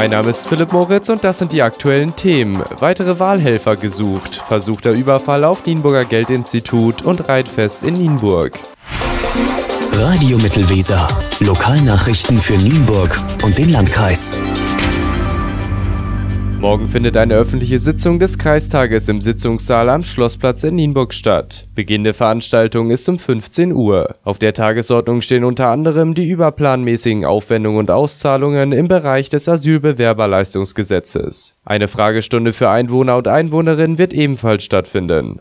Mein Name ist Philipp Moritz und das sind die aktuellen Themen. Weitere Wahlhelfer gesucht, versuchter Überfall auf Nienburger Geldinstitut und Reitfest in Nienburg. Radio Mittelweser. Lokalnachrichten für Nienburg und den Landkreis. Morgen findet eine öffentliche Sitzung des Kreistages im Sitzungssaal am Schlossplatz in Nienburg statt. Beginn der Veranstaltung ist um 15 Uhr. Auf der Tagesordnung stehen unter anderem die überplanmäßigen Aufwendungen und Auszahlungen im Bereich des Asylbewerberleistungsgesetzes. Eine Fragestunde für Einwohner und Einwohnerinnen wird ebenfalls stattfinden.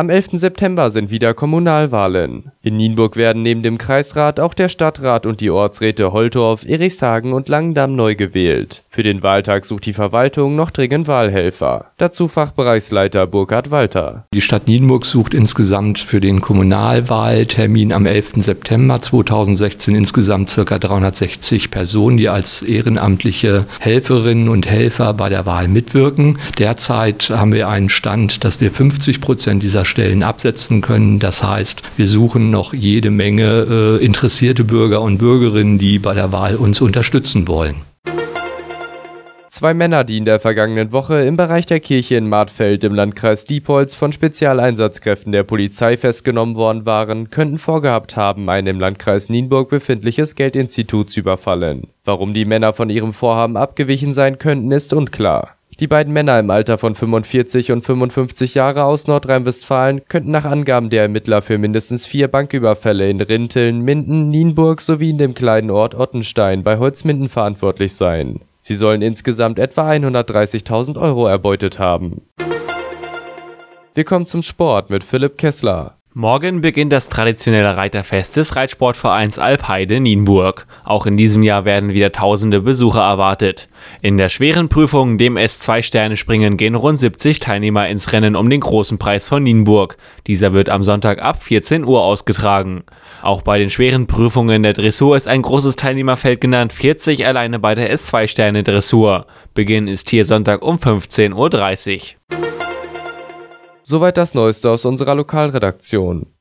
Am 11. September sind wieder Kommunalwahlen. In Nienburg werden neben dem Kreisrat auch der Stadtrat und die Ortsräte Holtorf, Erichshagen und Langendamm neu gewählt. Für den Wahltag sucht die Verwaltung noch dringend Wahlhelfer. Dazu Fachbereichsleiter Burkhard Walter. Die Stadt Nienburg sucht insgesamt für den Kommunalwahltermin am 11. September 2016 insgesamt ca. 360 Personen, die als ehrenamtliche Helferinnen und Helfer bei der Wahl mitwirken. Derzeit haben wir einen Stand, dass wir 50 Prozent dieser Stellen absetzen können. Das heißt, wir suchen noch jede Menge äh, interessierte Bürger und Bürgerinnen, die bei der Wahl uns unterstützen wollen. Zwei Männer, die in der vergangenen Woche im Bereich der Kirche in Martfeld im Landkreis Diepholz von Spezialeinsatzkräften der Polizei festgenommen worden waren, könnten vorgehabt haben, ein im Landkreis Nienburg befindliches Geldinstitut zu überfallen. Warum die Männer von ihrem Vorhaben abgewichen sein könnten, ist unklar. Die beiden Männer im Alter von 45 und 55 Jahre aus Nordrhein-Westfalen könnten nach Angaben der Ermittler für mindestens vier Banküberfälle in Rinteln, Minden, Nienburg sowie in dem kleinen Ort Ottenstein bei Holzminden verantwortlich sein. Sie sollen insgesamt etwa 130.000 Euro erbeutet haben. Wir kommen zum Sport mit Philipp Kessler Morgen beginnt das traditionelle Reiterfest des Reitsportvereins Alpheide Nienburg. Auch in diesem Jahr werden wieder tausende Besucher erwartet. In der schweren Prüfung, dem S2-Sterne-Springen, gehen rund 70 Teilnehmer ins Rennen um den großen Preis von Nienburg. Dieser wird am Sonntag ab 14 Uhr ausgetragen. Auch bei den schweren Prüfungen der Dressur ist ein großes Teilnehmerfeld genannt, 40 alleine bei der S2-Sterne-Dressur. Beginn ist hier Sonntag um 15.30 Uhr. Soweit das Neueste aus unserer Lokalredaktion.